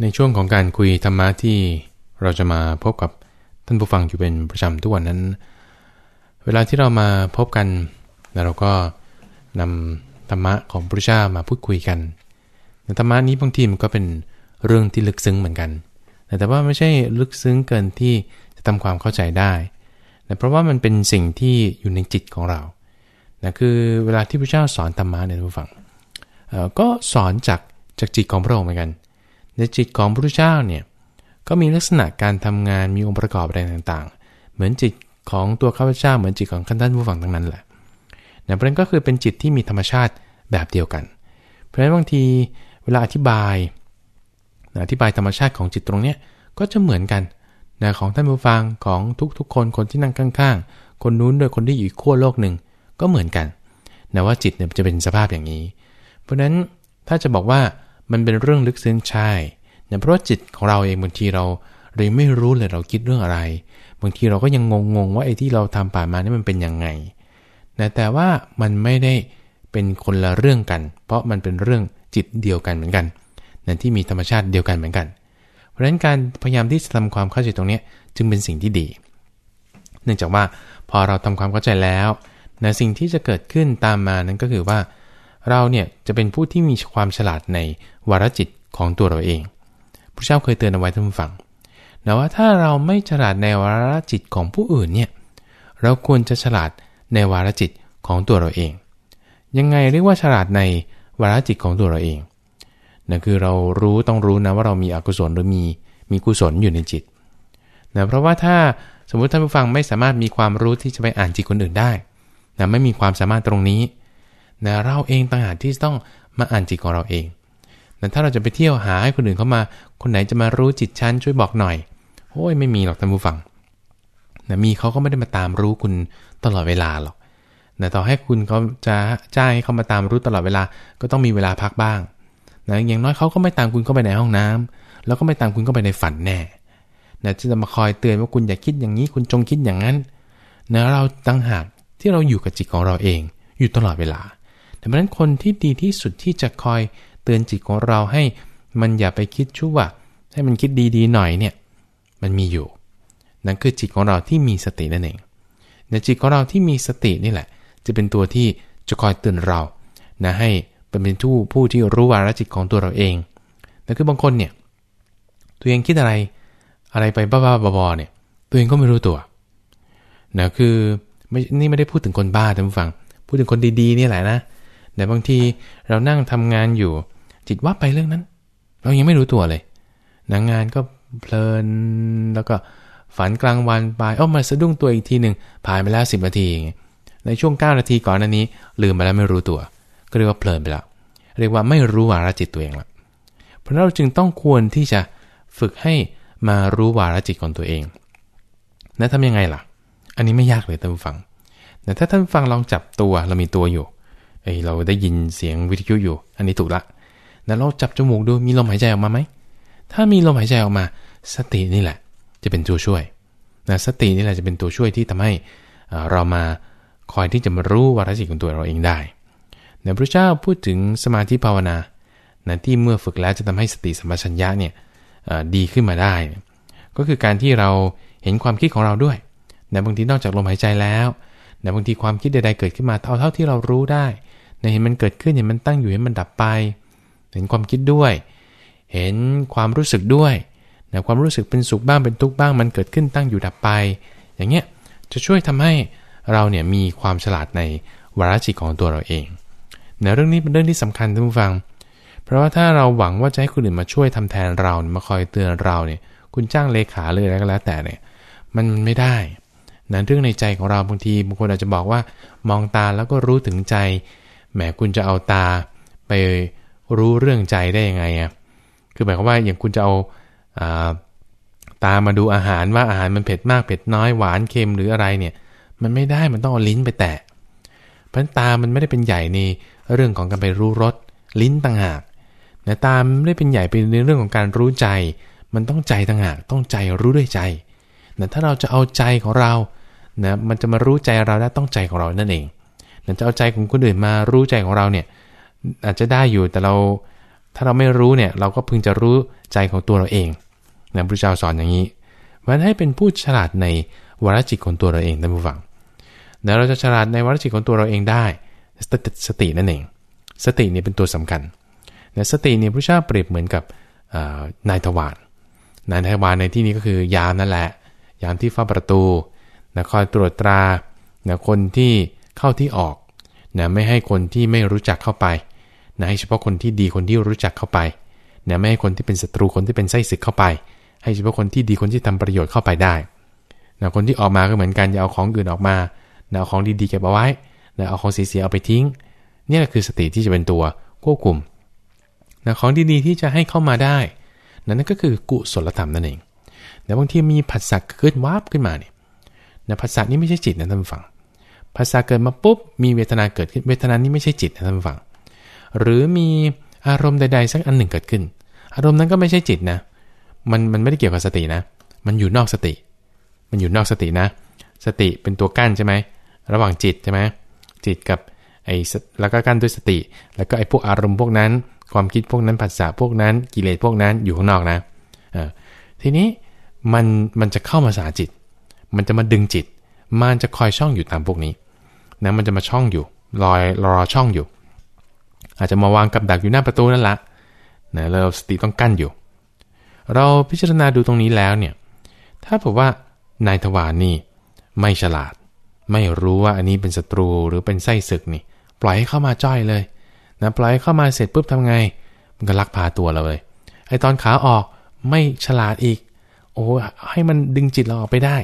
ในช่วงของการคุยธรรมะที่เราจะมาพบกับท่านผู้ฟังอยู่เป็นประจำทุกวันนั้น เวลาที่เรามาพบกันแล้วเราก็นำธรรมะของพระเจ้ามาพูดคุยกันธรรมะนี้บางทีมันก็เป็นเรื่องที่ลึกซึ้งเหมือนกัน แต่ว่าไม่ใช่ลึกซึ้งเกินที่จะทำความเข้าใจได้แต่เพราะว่ามันเป็นสิ่งที่อยู่ในจิตของเรานะคือเวลาที่พระเจ้าสอนธรรมะเนี่ยท่านผู้ฟังก็สอนจากจากจิตของพระองค์เหมือนกัน ในจิตของพระพุทธเจ้าเนี่ยก็มีลักษณะการทำงานมีองค์ประกอบอะไรต่างๆ เหมือนจิตของตัวข้าพเจ้าเหมือนจิตของท่านผู้ฟังทั้งนั้นแหละนะเพราะนั้นก็คือเป็นจิตที่มีธรรมชาติแบบเดียวกัน เพราะฉะนั้นบางทีเวลาอธิบายอธิบายธรรมชาติของจิตตรงเนี้ยก็จะเหมือนกันนะของท่านผู้ฟังของทุกๆ คนคนที่นั่งข้างๆ คนนู้นด้วยคนที่อยู่ขั้วโลกหนึ่งก็เหมือนกันนะว่าจิตเนี่ยจะเป็นสภาพอย่างนี้ เพราะฉะนั้นถ้าจะบอกว่า มันเป็นเรื่องลึกซึ้งใช่เนี่ยเพราะจิตของเราเองบางทีเราเลยไม่รู้เลยเราคิดเรื่องอะไร บางทีเราก็ยังงงๆว่าไอ้ที่เราทำป่ามานี่มันเป็นยังไงนะแต่ว่ามันไม่ได้เป็นคนละเรื่องกัน เพราะมันเป็นเรื่องจิตเดียวกันเหมือนกันนั่นที่มีธรรมชาติเดียวกันเหมือนกัน เพราะฉะนั้นการพยายามที่จะทำความเข้าใจตรงนี้จึงเป็นสิ่งที่ดี เนื่องจากว่าพอเราทำความเข้าใจแล้วนะสิ่งที่จะเกิดขึ้นตามมานั้นก็คือว่า เราเนี่ยจะเป็นผู้ที่มีความฉลาดในวารจิตของตัวเราเองพระเจ้าเคยเตือนเอาไว้ท่านฟังนะว่าถ้าเราไม่ฉลาดในวารจิตของผู้อื่นเนี่ยเราควรจะฉลาดในวารจิตของตัวเราเอง ยังไงเรียกว่าฉลาดในวารจิตของตัวเราเองนั่นคือเรารู้ต้องรู้นะว่าเรามีอกุศลหรือมีมีกุศลอยู่ในจิตนะเพราะว่าถ้าสมมุติท่านผู้ฟังไม่สามารถมีความรู้ที่จะไปอ่านจิตคนอื่นได้นะไม่มีความสามารถตรงนี้ นะเราเองต่างหากที่ต้องมาอ่านจิตของเราเองนะถ้าเราจะไปเที่ยวหาให้คนอื่นเข้ามา คนไหนจะมารู้จิตฉันช่วยบอกหน่อยโอ้ยไม่มีหรอกท่านผู้ฟังนะมีเขาก็ไม่ได้มาตามรู้คุณตลอดเวลาหรอกนะต่อให้คุณเขาจะจ้างให้เขามาตามรู้ตลอดเวลา ก็ต้องมีเวลาพักบ้างนะอย่างน้อยเขาก็ไม่ตามคุณเข้าไปในห้องน้ำแล้วก็ไม่ตามคุณเข้าไปในฝันแน่นะจะมาคอยเตือนว่าคุณอย่าคิดอย่างนี้คุณจงคิดอย่างนั้นนะเราตั้งหากที่เราอยู่กับจิตของเราเอง อยู่ตลอดเวลา ดังนั้นคนที่ดีที่สุดที่จะคอยเตือนจิตของเราให้มันอย่าไปคิดชั่ว ให้มันคิดดีๆหน่อยเนี่ย มันมีอยู่ นั่นคือจิตของเราที่มีสตินั่นเองในจิตของเราที่มีสตินี่แหละ จะเป็นตัวที่จะคอยเตือนเรานะให้เป็นผู้ผู้ที่รู้วาระจิตของตัวเราเองนั่นคือบางคนเนี่ยตัวเองคิดอะไรอะไรไปบ้าๆบอๆเนี่ย ตัวเองก็ไม่รู้ตัวนะคือไม่นี่ไม่ได้พูดถึงคนบ้าท่านผู้ฟัง พูดถึงคนดีๆนี่แหละนะ แต่บางทีเรานั่งทำงานอยู่ จิตว่าไปเรื่องนั้น เรายังไม่รู้ตัวเลยนังงานก็เพลินแล้วก็ฝันกลางวันไปอ้อมาสะดุ้งตัวอีกทีหนึ่งผ่านไปแล้วสิบนาที ในช่วง 9 นาทีก่อนนั้นนี้ ลืมไปแล้วไม่รู้ตัว ก็เรียกว่าเพลินไปแล้วเรียกว่าไม่รู้วาระจิตตัวเองละเพราะเราจึงต้องควรที่จะฝึกให้มารู้วาระจิตของตัวเองแล้วทำยังไงล่ะ อันนี้ไม่ยากเลยท่านผู้ฟังแต่ถ้าท่านฟังลองจับตัวเรามีตัวอยู่ เอ้เราได้ยินเสียงวิทยุอยู่ อันนี้ถูกละแล้วเราจับจมูกดูมีลมหายใจออกมาไหม ถ้ามีลมหายใจออกมา สตินี่แหละ จะเป็นตัวช่วยนะสตินี่แหละจะเป็นตัวช่วยที่ทำให้เรามาคอยที่จะมารู้วาระจิตของตัวเราเองได้ในพระเจ้าพูดถึงสมาธิภาวนานะที่เมื่อฝึกแล้วจะทำให้สติสัมปชัญญะเนี่ยดีขึ้นมาได้ ก็คือการที่เราเห็นความคิดของเราด้วยนะบางทีนอกจากลมหายใจแล้วนะบางทีความคิดใดๆเกิดขึ้นมาเอาเท่าที่เรารู้ได้ เห็นมันเกิดขึ้นเห็นมันตั้งอยู่เห็นมันดับไป เห็นความคิดด้วย เห็นความรู้สึกด้วยนะความรู้สึกเป็นสุขบ้างเป็นทุกข์บ้างมันเกิดขึ้นตั้งอยู่ดับไป อย่างเงี้ยจะช่วยทำให้เราเนี่ยมีความฉลาดในวาระจิตของตัวเราเองนะเรื่องนี้เป็นเรื่องที่สำคัญท่านผู้ฟัง เพราะว่าถ้าเราหวังว่าจะให้คนอื่นมาช่วยทำแทนเรามาคอยเตือนเราเนี่ย คุณจ้างเลขาเลยอะไรก็แล้วแต่เนี่ย มันไม่ได้นะเรื่องในใจของเราบางทีบางคนอาจจะบอกว่ามองตาแล้วก็รู้ถึงใจ แหมคุณจะเอาตาไปรู้เรื่องใจได้ยังไงอะคือหมายความว่าอย่างคุณจะเอาตามาดูอาหารว่าอาหารมันเผ็ดมากเผ็ดน้อยหวานเค็มหรืออะไรเนี่ย มันไม่ได้มันต้องเอาลิ้นไปแตะเพราะตามันไม่ได้เป็นใหญ่ในเรื่องของการไปรู้รสลิ้นต่างหากนะตามไม่ได้เป็นใหญ่เป็นในเรื่องของการรู้ใจ มันต้องใจต่างหากต้องใจรู้ด้วยใจนะถ้าเราจะเอาใจของเรานะมันจะมารู้ใจเราได้ต้องใจของเรานั่นเอง จะเอาใจของคนอื่นมารู้ใจของเราเนี่ย อาจจะได้อยู่แต่เราถ้าเราไม่รู้เนี่ยเราก็พึงจะรู้ใจของตัวเราเองนะพระเจ้าสอนอย่างนี้มันให้เป็นผู้ฉลาดในวรจิตของตัวเราเองท่านผู้ฟังนะเราจะฉลาดในวรจิตของตัวเราเองได้ สติสตินั่นเอง สติเนี่ยเป็นตัวสำคัญนะสติเนี่ยพระเจ้าเปรียบเหมือนกับนายทวารนายทวารในที่นี้ก็คือยามนั่นแหละ ยามที่เฝ้าประตูนะคอยตรวจตรานะคนที่ เข้าที่ออกนะไม่ให้คนที่ไม่รู้จักเข้าไปนะให้เฉพาะคนที่ดีคนที่รู้จักเข้าไปนะไม่ให้คนที่เป็นศัตรูคนที่เป็นไส้ศึกเข้าไป ให้เฉพาะคนที่ดีคนที่ทำประโยชน์เข้าไปได้นะคนที่ออกมาก็เหมือนกันอย่าเอาของอื่นออกมานะเอาของดีๆเก็บเอาไว้นะเอาของเสียๆเอาไปทิ้งนี่แหละคือสติที่จะเป็นตัวควบคุมนะของดีๆที่จะให้เข้ามาได้ นั่นก็คือกุศลธรรมนั่นเองแต่บางทีมีผัสสะเกิดวาบขึ้นมาเนี่ยนะผัสสะนี้ไม่ใช่จิตนะท่านฟัง ภาษาเกิดมาปุ๊บมีเวทนาเกิดขึ้นเวทนานี้ไม่ใช่จิตนะท่านผู้ฟัง หรือมีอารมณ์ใดๆสักอันหนึ่งเกิดขึ้น อารมณ์นั้นก็ไม่ใช่จิตนะ มันมันไม่ได้เกี่ยวกับสตินะ มันอยู่นอกสติ มันอยู่นอกสตินะ สติเป็นตัวกั้นใช่ไหมระหว่างจิตใช่ไหมจิตกับไอ้แล้วก็กั้นด้วยสติ แล้วก็ไอ้พวกอารมณ์พวกนั้น ความคิดพวกนั้นผัสสะพวกนั้นกิเลสพวกนั้นอยู่ข้างนอกนะทีนี้มันมันจะเข้ามาสาจิต มันจะมาดึงจิต มันจะคอยช่องอยู่ตามพวกนี้ นะมันจะมาช่องอยู่รอยรอช่องอยู่ อาจจะมาวางกับดักอยู่หน้าประตูนั่นละนะเราสติต้องกั้นอยู่ เราพิจารณาดูตรงนี้แล้วเนี่ยถ้าบอกว่านายทวารนี่ไม่ฉลาด ไม่รู้ว่าอันนี้เป็นศัตรูหรือเป็นไส้ศึกนี่ ปล่อยให้เข้ามาจ้อยเลยนะปล่อยให้เข้ามาเสร็จปุ๊บทำไง มันก็ลักพาตัวเราเลยไอตอนขาออกไม่ฉลาดอีก โอ้ให้มันดึงจิตเราออกไปได้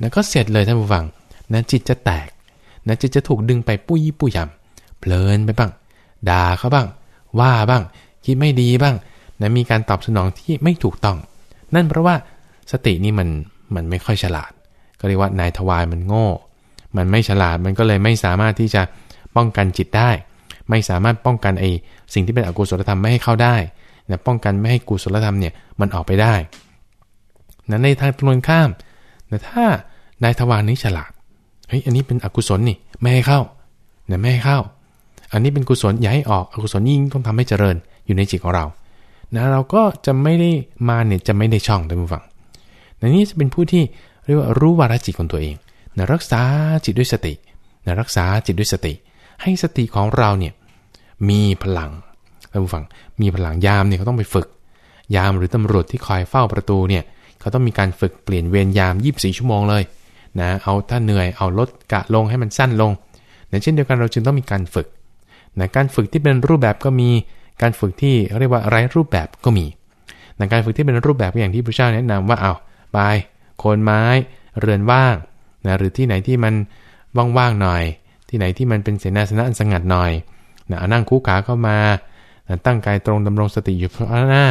นะก็เสร็จเลยท่านผู้ฟังนะจิตจะแตก นะจิตจะถูกดึงไปปุ้ยปุ้ยยำเพลินไปบ้าง ด่าเขาบ้าง ว่าบ้าง คิดไม่ดีบ้างนะมีการตอบสนองที่ไม่ถูกต้อง นั่นเพราะว่าสตินี่มันมันไม่ค่อยฉลาด ก็เรียกว่านายทวายมันโง่ มันไม่ฉลาดมันก็เลยไม่สามารถที่จะป้องกันจิตได้ ไม่สามารถป้องกันไอ้สิ่งที่เป็นอกุศลธรรมไม่ให้เข้าได้นะป้องกันไม่ให้กุศลธรรมเนี่ยมันออกไปได้นะในทางตรงข้ามนะถ้านายทวารนี้ฉลาด เฮ้ยอันนี้เป็นอกุศลนี่ไม่ให้เข้าเนี่ยไม่ให้เข้า อันนี้เป็นกุศลอย่าให้ออกอกุศลยิ่งต้องทำให้เจริญอยู่ในจิตของเรานะเราก็จะไม่ได้มาเนี่ยจะไม่ได้ช่องท่านผู้ฟังนนี้จะเป็นผู้ที่เรียกว่ารู้วาระจิตของตัวเองนะรักษาจิตด้วยสตินะรักษาจิตด้วยสติ ให้สติของเราเนี่ยมีพลังท่านผู้ฟังมีพลังยามเนี่ยเขาต้องไปฝึก ยามหรือตำรวจที่คอยเฝ้าประตูเนี่ยเขาต้องมีการฝึกเปลี่ยนเวรยาม 24 ชั่วโมงเลย นะเอาถ้าเหนื่อยเอาลดกะลงให้มันสั้นลงนะเช่นเดียวกันเราจึงต้องมีการฝึกนะการฝึกที่เป็นรูปแบบก็มีการฝึกที่เรียกว่าไร้รูปแบบก็มีนะการฝึกที่เป็นรูปแบบอย่างที่พระเจ้าแนะนำว่าเอาไปโคนไม้ เรือนว่างนะหรือที่ไหนที่มันว่างๆหน่อย ที่ไหนที่มันเป็นเสนาสนะอันสงัดหน่อยนะนั่งคู่ขาเข้ามานะตั้งกายตรงดำรงสติอยู่ข้างหน้า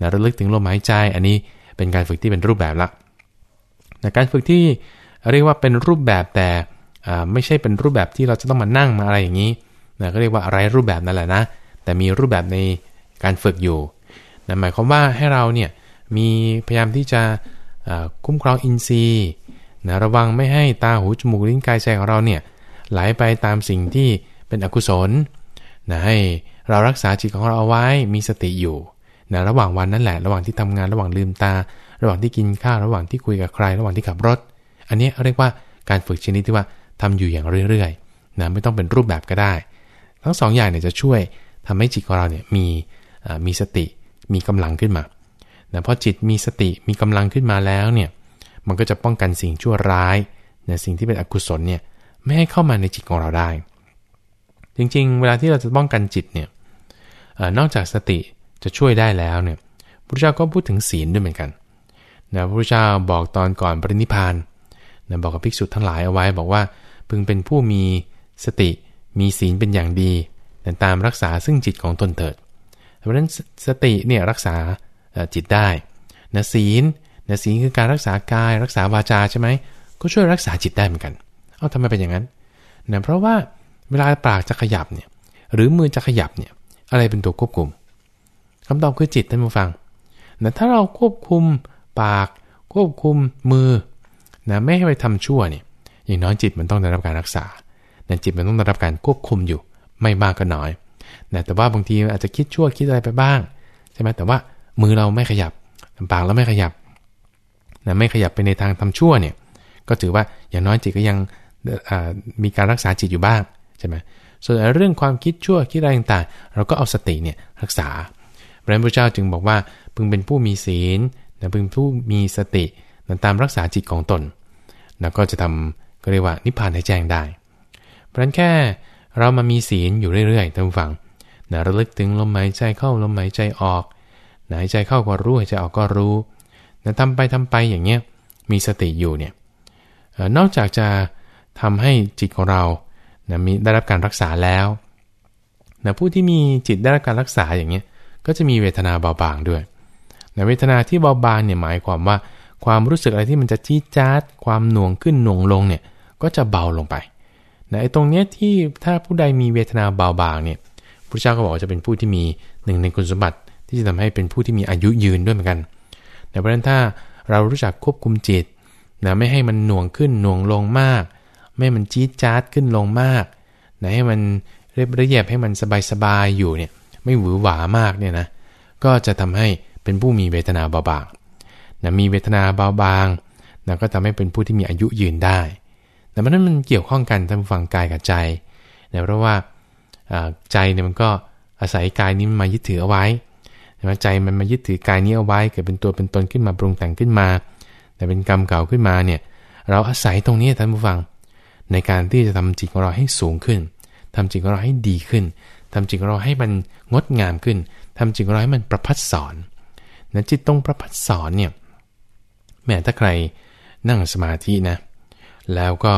นะระลึกถึงลมหายใจ อันนี้เป็นการฝึกที่เป็นรูปแบบละนะการฝึกที่ เรียกว่าเป็นรูปแบบแต่ไม่ใช่เป็นรูปแบบที่เราจะต้องมานั่งมาอะไรอย่างนี้นะก็เรียกว่าอะไรรูปแบบนั่นแหละนะ แต่มีรูปแบบในการฝึกอยู่นะหมายความว่าให้เราเนี่ยมีพยายามที่จะคุ้มครองอินทรีย์นะระวังไม่ให้ตาหูจมูกลิ้นกายใจของเราเนี่ยไหลไปตามสิ่งที่เป็นอกุศลนะให้เรารักษาจิตของเราเอาไว้มีสติอยู่นะระหว่างวันนั่นแหละ ระหว่างที่ทำงานระหว่างลืมตา ระหว่างที่กินข้าวระหว่างที่คุยกับใคร ระหว่างที่ขับรถ อันนี้เรียกว่าการฝึกชนิดที่ว่าทำอยู่อย่างเรื่อยๆนะไม่ต้องเป็นรูปแบบก็ได้ ทั้งสองอย่างเนี่ยจะช่วยทำให้จิตของเราเนี่ยมีมีสติมีกำลังขึ้นมานะพอจิตมีสติมีกำลังขึ้นมาแล้วเนี่ยมันก็จะป้องกันสิ่งชั่วร้ายนะสิ่งที่เป็นอกุศลเนี่ยไม่ให้เข้ามาในจิตของเราได้ จริงๆ เวลาที่เราจะป้องกันจิตเนี่ยนอกจากสติจะช่วยได้แล้วเนี่ยพระเจ้าก็พูดถึงศีลด้วยเหมือนกันนะพระเจ้าบอกตอนก่อนปรินิพาน นะบอกกับภิกษุทั้งหลายเอาไว้ บอกว่าพึงเป็นผู้มีสติมีศีลเป็นอย่างดีนะตามรักษาซึ่งจิตของตนเถิด เพราะฉะนั้นสติเนี่ยรักษาจิตได้นะศีลนะศีลคือการรักษากายรักษาวาจาใช่ไหมก็ช่วยรักษาจิตได้เหมือนกัน เอาทำไมเป็นอย่างนั้นนะเพราะว่าเวลาปากจะขยับเนี่ยหรือมือจะขยับเนี่ยอะไรเป็นตัวควบคุมคำตอบคือจิตท่านผู้ฟังนะถ้าเราควบคุมปาก ควบคุมมือ นะไม่ให้ไปทำชั่วเนี่ยอย่างน้อยจิตมันต้องได้รับการรักษาแต่จิตมันต้องได้รับการควบคุมอยู่ไม่มากก็น้อยนะแต่ว่าบางทีอาจจะคิดชั่วคิดอะไรไปบ้างใช่ไหมแต่ว่ามือเราไม่ขยับปากเราไม่ขยับนะไม่ขยับไปในทางทำชั่วเนี่ยก็ถือว่าอย่างน้อยจิตก็ยังมีการรักษาจิตอยู่บ้างใช่ไหมส่วนเรื่องความคิดชั่วคิดอะไรต่างๆ เราก็เอาสติเนี่ยรักษาพระพุทธเจ้าจึงบอกว่าพึงเป็นผู้มีศีลนะพึงผู้มีสตินะตามรักษาจิตของตน นะก็จะทำก็เรียกว่านิพพานให้แจ้งได้ เพราะนั้นแค่เรามามีศีลอยู่เรื่อยๆท่านผู้ฟังนะระลึกถึงลมหายใจเข้าลมหายใจออกหายใจเข้าก็รู้หายใจออกก็รู้นะทำไปทำไปอย่างเงี้ยมีสติอยู่เนี่ยนอกจากจะทำให้จิตของเรานะมีได้รับการรักษาแล้วนะผู้ที่มีจิตได้รับการรักษาอย่างเงี้ยก็จะมีเวทนาเบาบางด้วยนะเวทนาที่เบาบางเนี่ยหมายความว่า ความรู้สึกอะไรที่มันจะจี้จ๊าดความหน่วงขึ้นหน่วงลงเนี่ยก็จะเบาลงไปนะไอ้ตรงเนี้ยที่ถ้าผู้ใดมีเวทนาเบาบางเนี่ยพระเจ้าก็บอกว่าจะเป็นผู้ที่มีหนึ่งในคุณสมบัติ ที่จะทำให้เป็นผู้ที่มีอายุยืนด้วยเหมือนกันแต่เพราะฉะนั้นถ้าเรารู้จักควบคุมจิตนะไม่ให้มันหน่วงขึ้นหน่วงลงมาก ไม่มันจี๊ดจ๊าดขึ้นลงมากนะให้มันเรียบเรียบให้มันสบายสบายอยู่เนี่ยไม่หวือหวามากเนี่ยนะก็จะทำให้เป็นผู้มีเวทนาเบาบาง นะมีเวทนาเบาบางนะก็ทำให้เป็นผู้ที่มีอายุยืนได้ แต่มันนั้นมันเกี่ยวข้องกันทางฝั่งกายกับใจนะเพราะว่าใจเนี่ยมันก็อาศัยกายนี้มายึดถือเอาไว้ใจมันมายึดถือกายนี้เอาไว้เกิดเป็นตัวเป็นตนขึ้นมาปรุงแต่งขึ้นมา แต่เป็นกรรมเก่าขึ้นมาเนี่ยเราอาศัยตรงนี้ท่านผู้ฟัง ในการที่จะทำจิตของเราให้สูงขึ้นทำจิตของเราให้ดีขึ้นทำจิตของเราให้มันงดงามขึ้นทำจิตของเราให้มันประพัดสอนนะจิตตรงประพัดสอนเนี่ย แม้ถ้าใครนั่งสมาธินะ แล้วก็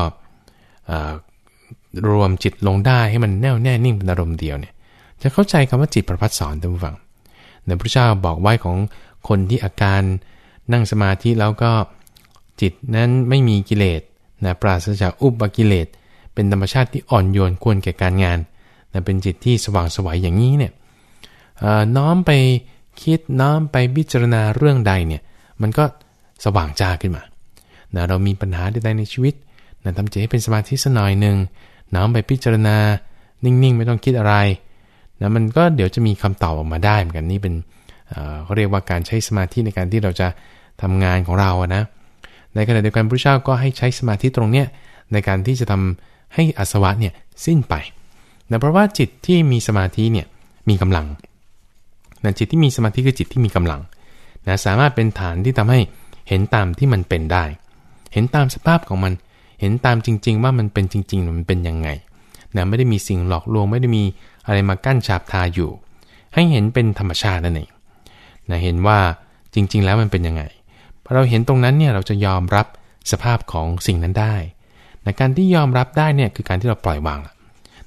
รวมจิตลงได้ให้มันแน่วแน่นิ่งเป็นอารมณ์เดียวเนี่ย จะเข้าใจคำว่าจิตประพัดสอนท่านผู้ฟังในพระเจ้าบอกไว้ของคนที่อาการนั่งสมาธิแล้วก็จิตนั้นไม่มีกิเลสนะปราศจากอุปกิเลส เป็นธรรมชาติที่อ่อนโยนควรแก่การงานนะเป็นจิตที่สว่างสวัยอย่างนี้เนี่ยน้อมไปคิดน้อมไปพิจารณาเรื่องใดเนี่ย มันก็ สว่างจ้าขึ้นมานะเรามีปัญหาใดๆในชีวิตนะทำใจให้เป็นสมาธิสักหน่อยหนึ่งน้อมไปพิจารณา นิ่งๆ ไม่ต้องคิดอะไรนะมันก็เดี๋ยวจะมีคำตอบออกมาได้เหมือนกันนี่เป็นเขาเรียกว่าการใช้สมาธิในการที่เราจะทำงานของเราอะนะในขณะเดียวกันพระเจ้าก็ให้ใช้สมาธิตรงเนี้ยในการที่จะทำให้อสวะเนี่ยสิ้นไปนะเพราะว่าจิตที่มีสมาธิเนี่ยมีกำลังนะจิตที่มีสมาธิคือจิตที่มีกำลังนะสามารถเป็นฐานที่ทำให้ เห็นตามที่มันเป็นได้ เห็นตามสภาพของมัน เห็นตามจริง ๆ ว่ามันเป็นจริง ๆ มันเป็นยังไงนะไม่ได้มีสิ่งหลอกลวงไม่ได้มีอะไรมากั้นฉาบทาอยู่ ให้เห็นเป็นธรรมชาตินั่นเองนะเห็นว่าจริง ๆ แล้วมันเป็นยังไงพอเราเห็นตรงนั้นเนี่ยเราจะยอมรับสภาพของสิ่งนั้นได้นะการที่ยอมรับได้เนี่ยคือการที่เราปล่อยวาง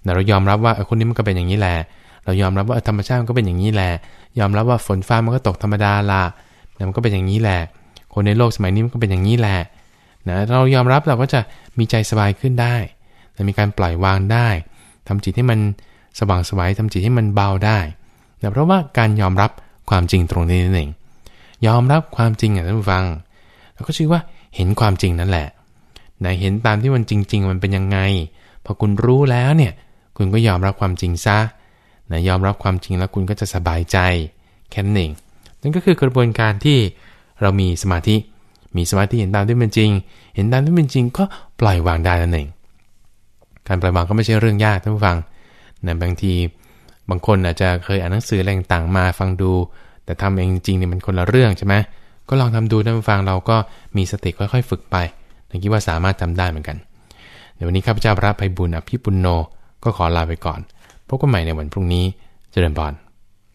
นะเรายอมรับว่าคนนี้มันก็เป็นอย่างนี้แหละ เรายอมรับว่าธรรมชาติมันก็เป็นอย่างนี้แหละ ยอมรับว่าฝนฟ้ามันก็ตกธรรมดาละนะมันก็เป็นอย่างนี้แหละ คนในโลกสมัยนี้มันก็เป็นอย่างนี้แหละนะเรายอมรับเราก็จะมีใจสบายขึ้นได้นะมีการปล่อยวางได้ทำจิตให้มันสว่างสวายทำจิตให้มันเบาได้นะเพราะว่าการยอมรับความจริงตรงนี้นั่นเองยอมรับความจริงอะท่านผู้ฟังเราก็ชื่อว่าเห็นความจริงนั่นแหละนะเห็นตามที่มันจริง ๆ มันเป็นยังไง พอคุณรู้แล้วเนี่ย คุณก็ยอมรับความจริงซะนะยอมรับความจริงแล้วคุณก็จะสบายใจแค่นั้นเองนั่นก็คือกระบวนการที่ เรามีสมาธิ มีสมาธิเห็นตามที่เป็นจริง เห็นตามที่เป็นจริงก็ปล่อยวางได้นั่นเอง การปล่อยวางก็ไม่ใช่เรื่องยากท่านผู้ฟังนะบางทีบางคนอาจจะเคยอ่านหนังสืออะไรต่างมาฟังดู แต่ทำเองจริงเนี่ยมันคนละเรื่องใช่ไหมก็ลองทำดูท่านผู้ฟังเราก็มีสติค่อยๆ ฝึกไปผมคิดว่าสามารถทำได้เหมือนกันเดี๋ยววันนี้ข้าพเจ้าพระภัยบุญอภิปุณโนก็ขอลาไปก่อนพบกันใหม่ในวันพรุ่งนี้เจริญพร